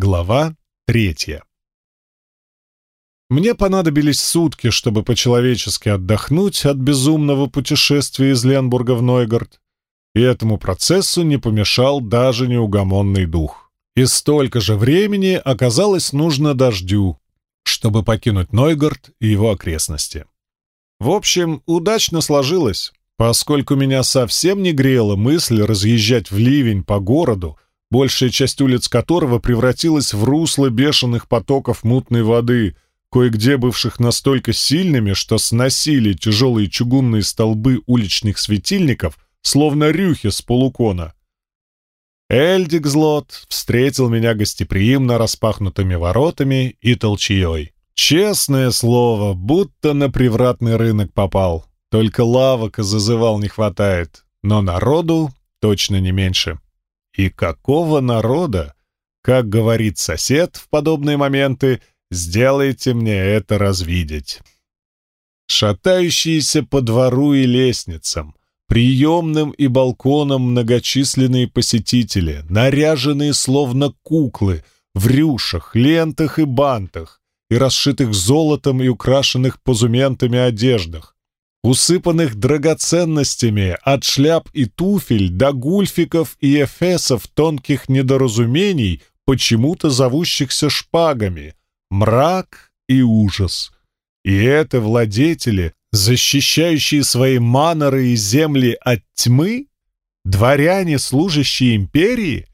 Глава третья. Мне понадобились сутки, чтобы по-человечески отдохнуть от безумного путешествия из Ленбурга в Нойгард, и этому процессу не помешал даже неугомонный дух. И столько же времени оказалось нужно дождю, чтобы покинуть Нойгард и его окрестности. В общем, удачно сложилось, поскольку меня совсем не грела мысль разъезжать в ливень по городу, большая часть улиц которого превратилась в русло бешеных потоков мутной воды, кое-где бывших настолько сильными, что сносили тяжелые чугунные столбы уличных светильников, словно рюхи с полукона. Эльдикзлот встретил меня гостеприимно распахнутыми воротами и толчьей. Честное слово, будто на привратный рынок попал. Только лавок и зазывал не хватает, но народу точно не меньше. И какого народа? Как говорит сосед в подобные моменты, сделайте мне это развидеть. Шатающиеся по двору и лестницам, приемным и балконам многочисленные посетители, наряженные словно куклы, в рюшах, лентах и бантах, и расшитых золотом и украшенных позументами одеждах, усыпанных драгоценностями от шляп и туфель до гульфиков и эфесов тонких недоразумений, почему-то зовущихся шпагами, мрак и ужас. И это владетели, защищающие свои маноры и земли от тьмы? Дворяне, служащие империи?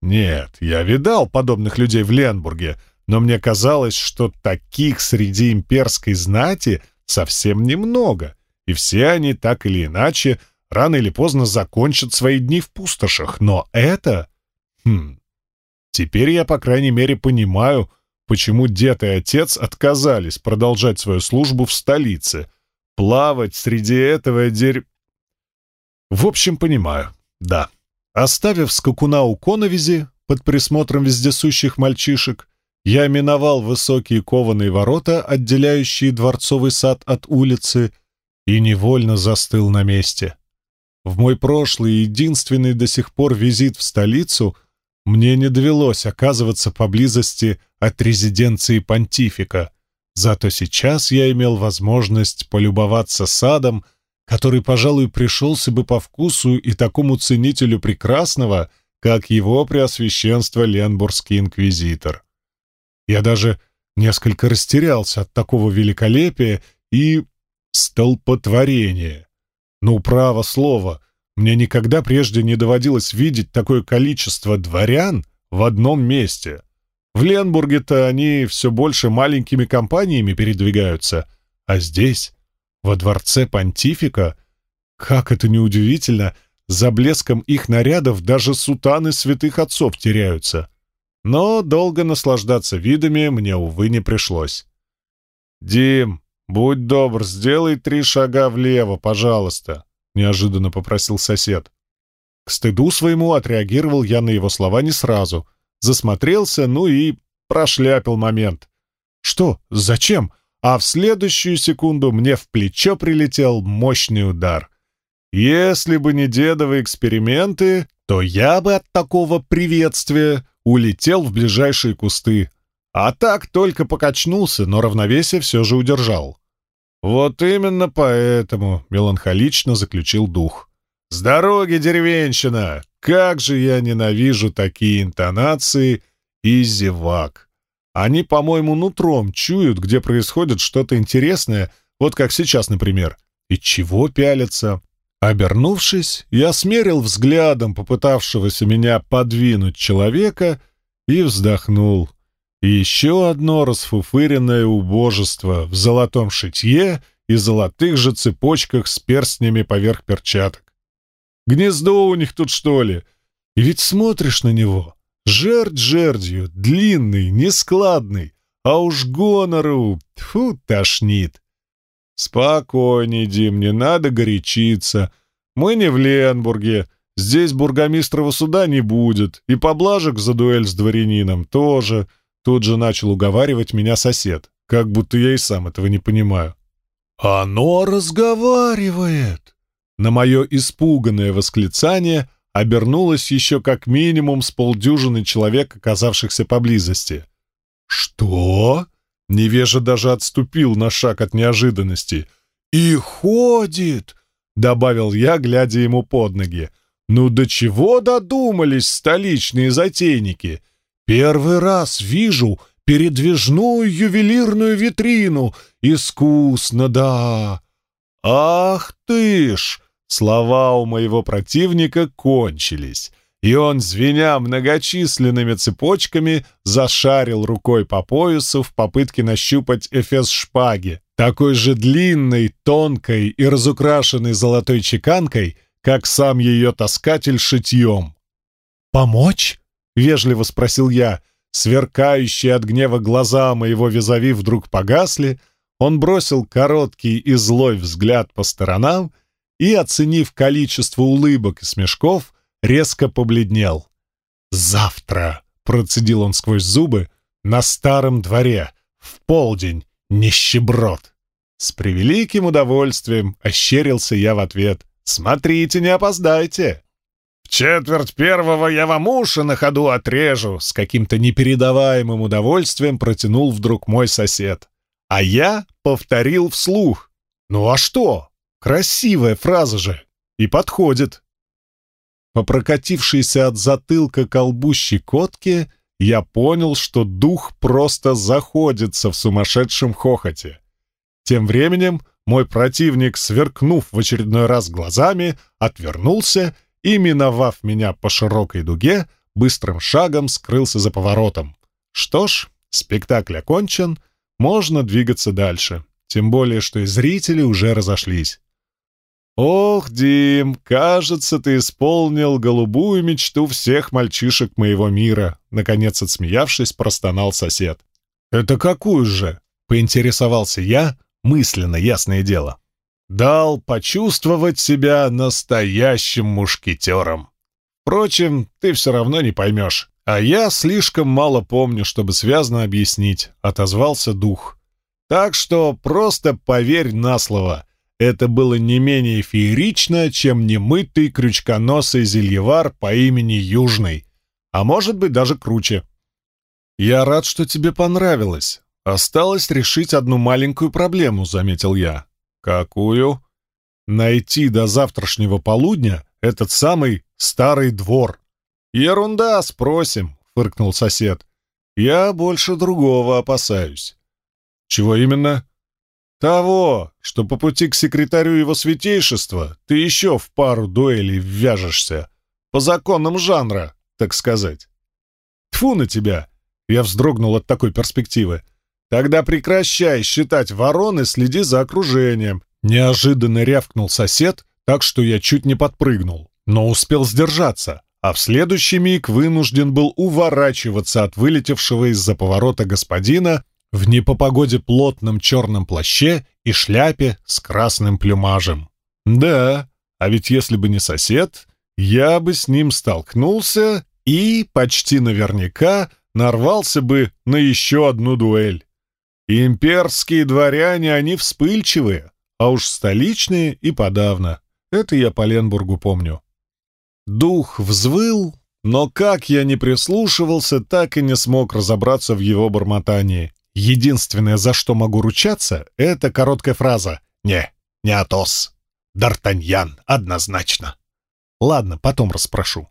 Нет, я видал подобных людей в Ленбурге, но мне казалось, что таких среди имперской знати совсем немного, и все они так или иначе рано или поздно закончат свои дни в пустошах. Но это... Хм... Теперь я, по крайней мере, понимаю, почему дед и отец отказались продолжать свою службу в столице. Плавать среди этого дерь... В общем, понимаю, да. Оставив скакуна у коновизи под присмотром вездесущих мальчишек, я миновал высокие кованые ворота, отделяющие дворцовый сад от улицы, и невольно застыл на месте. В мой прошлый единственный до сих пор визит в столицу мне не довелось оказываться поблизости от резиденции понтифика, зато сейчас я имел возможность полюбоваться садом, который, пожалуй, пришелся бы по вкусу и такому ценителю прекрасного, как его преосвященство Ленбургский инквизитор. Я даже несколько растерялся от такого великолепия и столпотворения. Ну, право слово, мне никогда прежде не доводилось видеть такое количество дворян в одном месте. В Ленбурге-то они все больше маленькими компаниями передвигаются, а здесь, во дворце понтифика, как это неудивительно, за блеском их нарядов даже сутаны святых отцов теряются. Но долго наслаждаться видами мне, увы, не пришлось. «Дим, будь добр, сделай три шага влево, пожалуйста», — неожиданно попросил сосед. К стыду своему отреагировал я на его слова не сразу. Засмотрелся, ну и прошляпил момент. «Что? Зачем?» А в следующую секунду мне в плечо прилетел мощный удар. Если бы не дедовые эксперименты, то я бы от такого приветствия улетел в ближайшие кусты. А так только покачнулся, но равновесие все же удержал. «Вот именно поэтому», — меланхолично заключил дух. «С дороги, деревенщина! Как же я ненавижу такие интонации и зевак! Они, по-моему, нутром чуют, где происходит что-то интересное, вот как сейчас, например. И чего пялятся? Обернувшись, я смерил взглядом попытавшегося меня подвинуть человека и вздохнул. И еще одно расфуфыренное убожество в золотом шитье и золотых же цепочках с перстнями поверх перчаток. Гнездо у них тут, что ли? И ведь смотришь на него. Жердь жердью, длинный, нескладный, а уж гонору, фу, тошнит. «Спокойней, Дим, не надо горячиться. Мы не в Ленбурге. Здесь бургомистрова суда не будет, и поблажек за дуэль с дворянином тоже». Тут же начал уговаривать меня сосед, как будто я и сам этого не понимаю. «Оно разговаривает!» На мое испуганное восклицание обернулось еще как минимум с полдюжины человек, оказавшихся поблизости. «Что?» — невежа даже отступил на шаг от неожиданности. «И ходит!» — добавил я, глядя ему под ноги. «Ну до чего додумались столичные затейники? Первый раз вижу передвижную ювелирную витрину. Искусно, да!» «Ах ты ж!» Слова у моего противника кончились, и он, звеня многочисленными цепочками, зашарил рукой по поясу в попытке нащупать эфес шпаги, такой же длинной, тонкой и разукрашенной золотой чеканкой, как сам ее таскатель шитьем. «Помочь?» — вежливо спросил я. Сверкающие от гнева глаза моего визави вдруг погасли, он бросил короткий и злой взгляд по сторонам — и, оценив количество улыбок и смешков, резко побледнел. «Завтра», — процедил он сквозь зубы, — «на старом дворе, в полдень, нищеброд». С превеликим удовольствием ощерился я в ответ. «Смотрите, не опоздайте!» «В четверть первого я вам уши на ходу отрежу!» С каким-то непередаваемым удовольствием протянул вдруг мой сосед. А я повторил вслух. «Ну а что? Красивая фраза же! И подходит. По прокатившейся от затылка колбу щекотке я понял, что дух просто заходится в сумасшедшем хохоте. Тем временем мой противник, сверкнув в очередной раз глазами, отвернулся и, миновав меня по широкой дуге, быстрым шагом скрылся за поворотом. Что ж, спектакль окончен, можно двигаться дальше. Тем более, что и зрители уже разошлись. «Ох, Дим, кажется, ты исполнил голубую мечту всех мальчишек моего мира», наконец отсмеявшись, простонал сосед. «Это какую же?» — поинтересовался я, мысленно, ясное дело. «Дал почувствовать себя настоящим мушкетером. Впрочем, ты все равно не поймешь, а я слишком мало помню, чтобы связно объяснить», — отозвался дух. «Так что просто поверь на слово». Это было не менее феерично, чем немытый крючконосый зельевар по имени Южный, а может быть даже круче. «Я рад, что тебе понравилось. Осталось решить одну маленькую проблему», — заметил я. «Какую?» «Найти до завтрашнего полудня этот самый старый двор». «Ерунда, спросим», — фыркнул сосед. «Я больше другого опасаюсь». «Чего именно?» Того, что по пути к секретарю его святейшества ты еще в пару дуэлей ввяжешься. По законам жанра, так сказать. Тфу на тебя! Я вздрогнул от такой перспективы. Тогда прекращай считать ворон и следи за окружением. Неожиданно рявкнул сосед, так что я чуть не подпрыгнул, но успел сдержаться, а в следующий миг вынужден был уворачиваться от вылетевшего из-за поворота господина, в не по погоде плотном черном плаще и шляпе с красным плюмажем. Да, а ведь если бы не сосед, я бы с ним столкнулся и, почти наверняка, нарвался бы на еще одну дуэль. Имперские дворяне, они вспыльчивые, а уж столичные и подавно. Это я по Ленбургу помню. Дух взвыл, но как я не прислушивался, так и не смог разобраться в его бормотании. Единственное, за что могу ручаться, это короткая фраза «Не, не Атос. Д'Артаньян, однозначно». Ладно, потом расспрошу.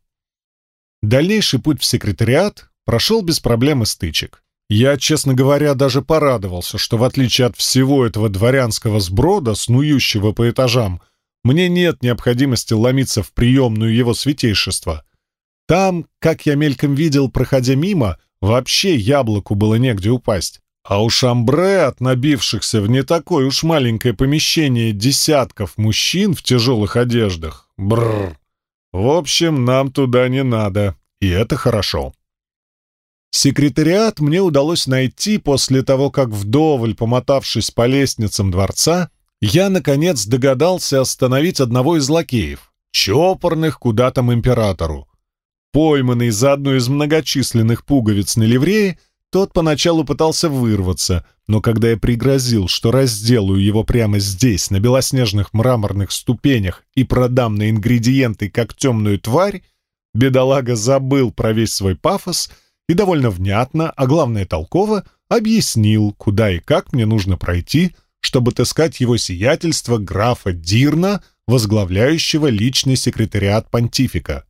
Дальнейший путь в секретариат прошел без проблем и стычек. Я, честно говоря, даже порадовался, что в отличие от всего этого дворянского сброда, снующего по этажам, мне нет необходимости ломиться в приемную его святейшества. Там, как я мельком видел, проходя мимо, вообще яблоку было негде упасть. А у Шамбре от набившихся в не такое уж маленькое помещение десятков мужчин в тяжелых одеждах. Бррр. В общем, нам туда не надо, и это хорошо. Секретариат мне удалось найти после того, как вдоволь помотавшись по лестницам дворца, я, наконец, догадался остановить одного из лакеев, чопорных куда там императору. Пойманный за одну из многочисленных пуговиц на ливрее, Тот поначалу пытался вырваться, но когда я пригрозил, что разделаю его прямо здесь, на белоснежных мраморных ступенях, и продам на ингредиенты, как темную тварь, бедолага забыл про весь свой пафос и довольно внятно, а главное толково, объяснил, куда и как мне нужно пройти, чтобы таскать его сиятельство графа Дирна, возглавляющего личный секретариат понтифика.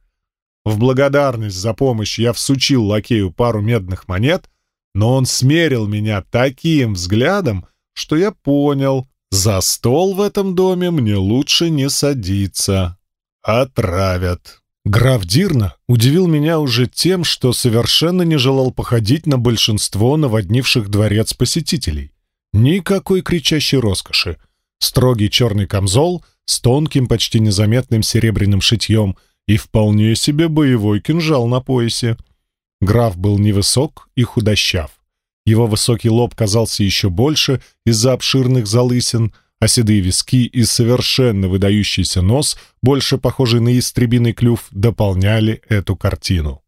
В благодарность за помощь я всучил лакею пару медных монет, но он смерил меня таким взглядом, что я понял, за стол в этом доме мне лучше не садиться. Отравят. Граф Дирна удивил меня уже тем, что совершенно не желал походить на большинство наводнивших дворец посетителей. Никакой кричащей роскоши. Строгий черный камзол с тонким, почти незаметным серебряным шитьем и вполне себе боевой кинжал на поясе. Граф был невысок и худощав. Его высокий лоб казался еще больше из-за обширных залысин, а седые виски и совершенно выдающийся нос, больше похожий на истребиный клюв, дополняли эту картину.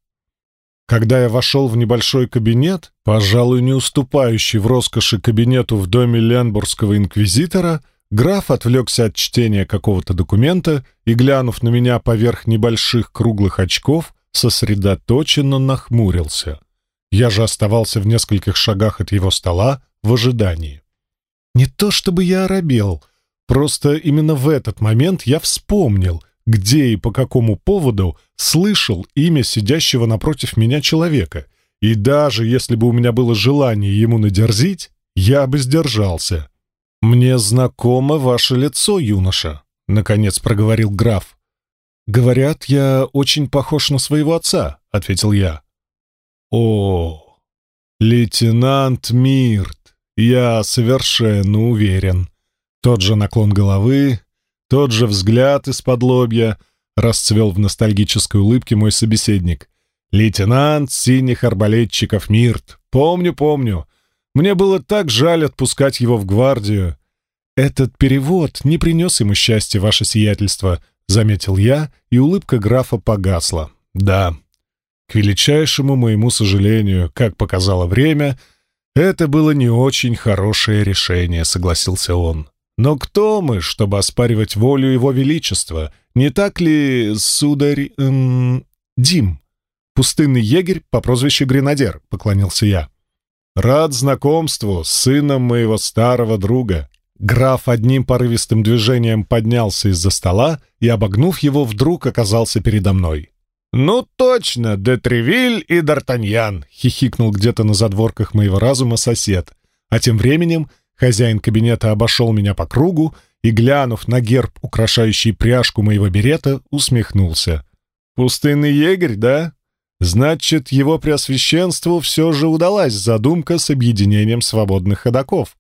Когда я вошел в небольшой кабинет, пожалуй, не уступающий в роскоши кабинету в доме Ленбургского инквизитора, граф отвлекся от чтения какого-то документа и, глянув на меня поверх небольших круглых очков, сосредоточенно нахмурился. Я же оставался в нескольких шагах от его стола в ожидании. Не то чтобы я оробел, просто именно в этот момент я вспомнил — где и по какому поводу слышал имя сидящего напротив меня человека, и даже если бы у меня было желание ему надерзить, я бы сдержался. «Мне знакомо ваше лицо, юноша», — наконец проговорил граф. «Говорят, я очень похож на своего отца», — ответил я. «О, лейтенант Мирт, я совершенно уверен». Тот же наклон головы, тот же взгляд из-под лобья расцвел в ностальгической улыбке мой собеседник. «Лейтенант синих арбалетчиков Мирт. Помню, помню. Мне было так жаль отпускать его в гвардию. Этот перевод не принес ему счастья, ваше сиятельство», — заметил я, и улыбка графа погасла. «Да, к величайшему моему сожалению, как показало время, это было не очень хорошее решение», — согласился он. Но кто мы, чтобы оспаривать волю его величества? Не так ли, сударь... Эм, Дим? Пустынный егерь по прозвищу Гренадер, поклонился я. Рад знакомству с сыном моего старого друга. Граф одним порывистым движением поднялся из-за стола и, обогнув его, вдруг оказался передо мной. «Ну точно, де Тревиль и Д'Артаньян!» — хихикнул где-то на задворках моего разума сосед. А тем временем Хозяин кабинета обошел меня по кругу и, глянув на герб, украшающий пряжку моего берета, усмехнулся. «Пустынный егерь, да? Значит, его преосвященству все же удалась задумка с объединением свободных ходаков».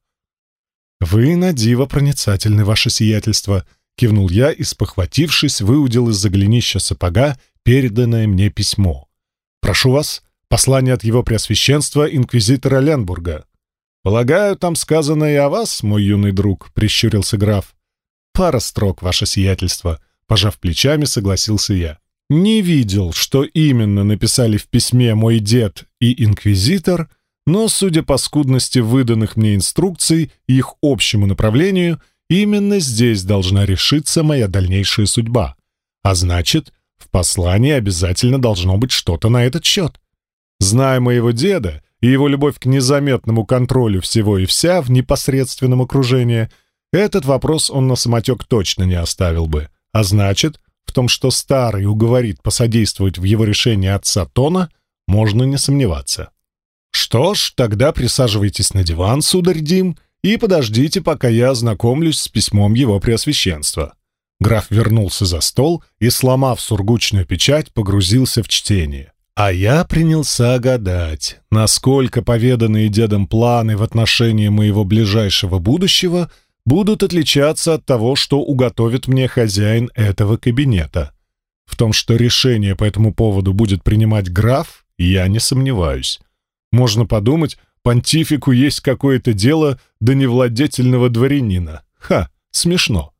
«Вы на диво проницательны, ваше сиятельство», — кивнул я и, спохватившись, выудил из-за голенища сапога переданное мне письмо. «Прошу вас, послание от его преосвященства инквизитора Ленбурга». «Полагаю, там сказано и о вас, мой юный друг», — прищурился граф. «Пара строк, ваше сиятельство», — пожав плечами, согласился я. Не видел, что именно написали в письме мой дед и инквизитор, но, судя по скудности выданных мне инструкций и их общему направлению, именно здесь должна решиться моя дальнейшая судьба. А значит, в послании обязательно должно быть что-то на этот счет. Зная моего деда, и его любовь к незаметному контролю всего и вся в непосредственном окружении, этот вопрос он на самотек точно не оставил бы. А значит, в том, что старый уговорит посодействовать в его решении отца Тона, можно не сомневаться. Что ж, тогда присаживайтесь на диван, сударь Дим, и подождите, пока я ознакомлюсь с письмом его преосвященства. Граф вернулся за стол и, сломав сургучную печать, погрузился в чтение. А я принялся гадать, насколько поведанные дедом планы в отношении моего ближайшего будущего будут отличаться от того, что уготовит мне хозяин этого кабинета. В том, что решение по этому поводу будет принимать граф, я не сомневаюсь. Можно подумать, понтифику есть какое-то дело до невладетельного дворянина. Ха, смешно.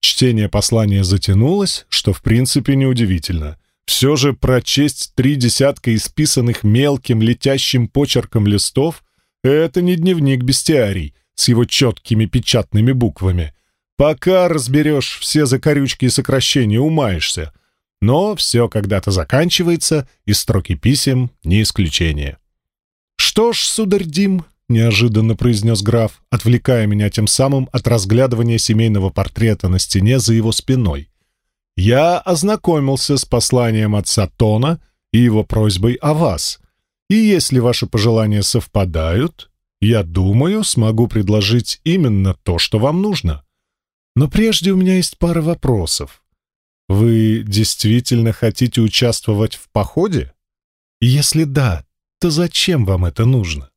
Чтение послания затянулось, что в принципе неудивительно — Все же прочесть три десятка исписанных мелким летящим почерком листов — это не дневник бестиарий с его четкими печатными буквами. Пока разберешь все закорючки и сокращения, умаешься. Но все когда-то заканчивается, и строки писем — не исключение. «Что ж, сударь Дим», — неожиданно произнес граф, отвлекая меня тем самым от разглядывания семейного портрета на стене за его спиной. «Я ознакомился с посланием отца Тона и его просьбой о вас, и если ваши пожелания совпадают, я думаю, смогу предложить именно то, что вам нужно. Но прежде у меня есть пара вопросов. Вы действительно хотите участвовать в походе? Если да, то зачем вам это нужно?